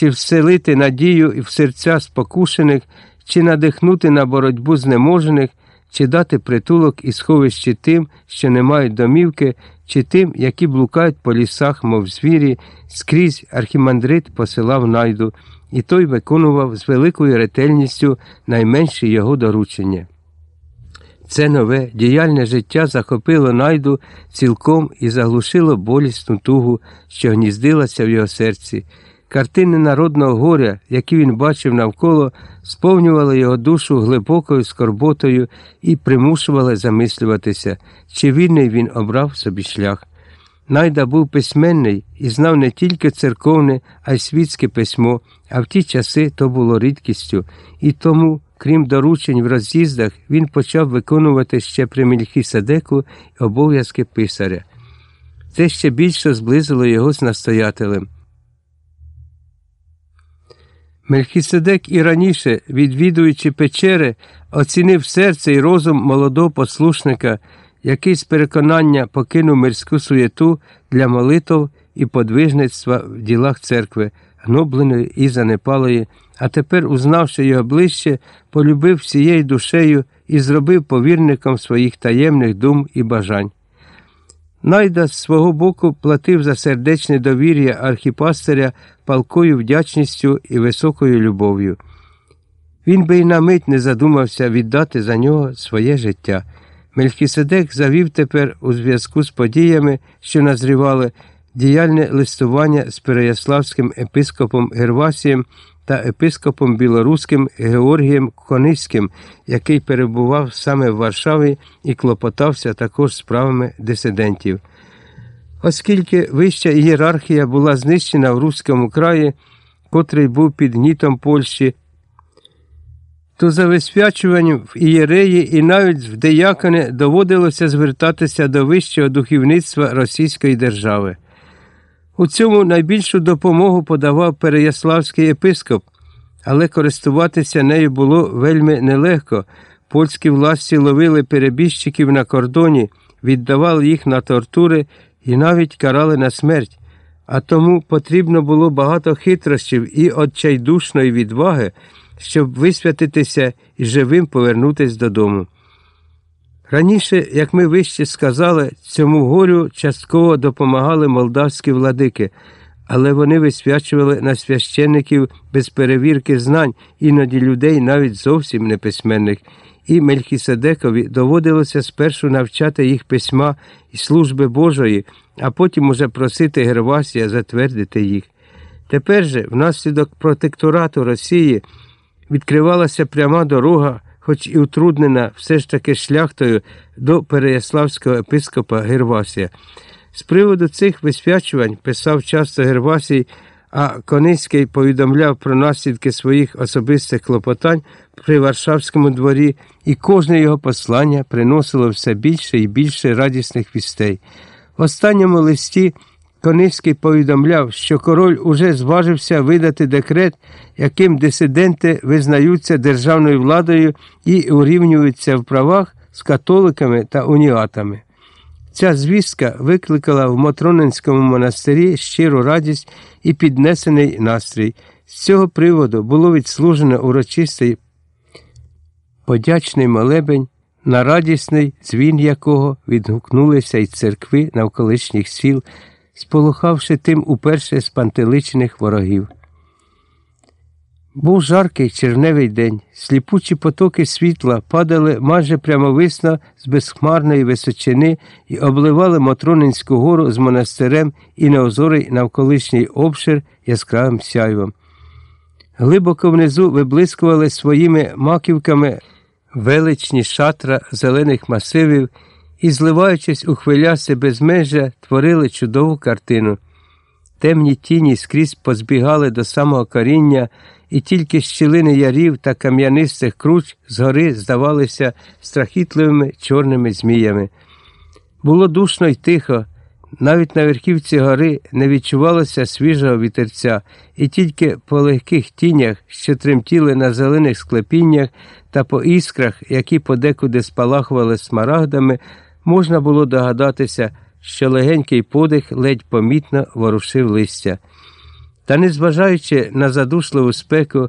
чи вселити надію в серця спокушених, чи надихнути на боротьбу знеможених, чи дати притулок і сховище тим, що не мають домівки, чи тим, які блукають по лісах, мов звірі, скрізь архімандрит посилав найду, і той виконував з великою ретельністю найменші його доручення. Це нове діяльне життя захопило найду цілком і заглушило болісну тугу, що гніздилася в його серці. Картини народного горя, які він бачив навколо, сповнювали його душу глибокою скорботою і примушували замислюватися, чи вільний він обрав собі шлях. Найда був письменний і знав не тільки церковне, а й світське письмо, а в ті часи то було рідкістю, і тому, крім доручень в роз'їздах, він почав виконувати ще при Мельхіседеку обов'язки писаря. Це ще більше зблизило його з настоятелем. Мельхіседек і раніше, відвідуючи печери, оцінив серце і розум молодого послушника, який з переконання покинув мирську суєту для молитв і подвижництва в ділах церкви, гнобленої і занепалої, а тепер, узнавши його ближче, полюбив всією душею і зробив повірником своїх таємних дум і бажань. Найда з свого боку платив за сердечне довір'я архіпастиря палкою вдячністю і високою любов'ю. Він би й на мить не задумався віддати за нього своє життя. Мельхіседек завів тепер у зв'язку з подіями, що назрівали, діяльне листування з Переяславським епископом Гервасієм та епископом білоруським Георгієм Кониським, який перебував саме в Варшаві і клопотався також справами дисидентів. Оскільки вища ієрархія була знищена в Руському краї, котрий був під гнітом Польщі, то за висвячуванням в ієреї і навіть в деякони доводилося звертатися до вищого духовництва Російської держави. У цьому найбільшу допомогу подавав Переяславський єпископ, але користуватися нею було вельми нелегко. Польські власті ловили перебіжчиків на кордоні, віддавали їх на тортури і навіть карали на смерть. А тому потрібно було багато хитрощів і отчайдушної відваги, щоб висвятитися і живим повернутися додому. Раніше, як ми вище сказали, цьому горю частково допомагали молдавські владики, але вони висвячували на священників без перевірки знань, іноді людей навіть зовсім неписьменних, і Мельхіседекові доводилося спершу навчати їх письма і служби Божої, а потім уже просити Гервасія затвердити їх. Тепер же, внаслідок протекторату Росії, відкривалася пряма дорога хоч і утруднена все ж таки шляхтою до Переяславського епископа Гервасія. З приводу цих висвячувань писав часто Гервасій, а Кониський повідомляв про наслідки своїх особистих клопотань при Варшавському дворі, і кожне його послання приносило все більше і більше радісних вістей. В останньому листі Кониський повідомляв, що король уже зважився видати декрет, яким дисиденти визнаються державною владою і урівнюються в правах з католиками та уніатами. Ця звістка викликала в Мотронинському монастирі щиру радість і піднесений настрій. З цього приводу було відслужено урочистий подячний молебень, на радісний дзвін якого відгукнулися й церкви навколишніх сіл сполохавши тим уперше спантеличених ворогів. Був жаркий червневий день, сліпучі потоки світла падали майже прямовисно з безхмарної височини і обливали Мотронинську гору з монастирем і неозорий навколишній обшир яскравим сяйвом. Глибоко внизу виблискували своїми маківками величні шатра зелених масивів і, зливаючись у хвиляси безмежжя, творили чудову картину. Темні тіні скрізь позбігали до самого коріння, і тільки щілини ярів та кам'янистих круч згори здавалися страхітливими чорними зміями. Було душно й тихо, навіть на верхівці гори не відчувалося свіжого вітерця, і тільки по легких тінях, що тремтіли на зелених склепіннях та по іскрах, які подекуди спалахували смарагдами, можна було догадатися, що легенький подих ледь помітно ворушив листя. Та, незважаючи на задушливу спеку,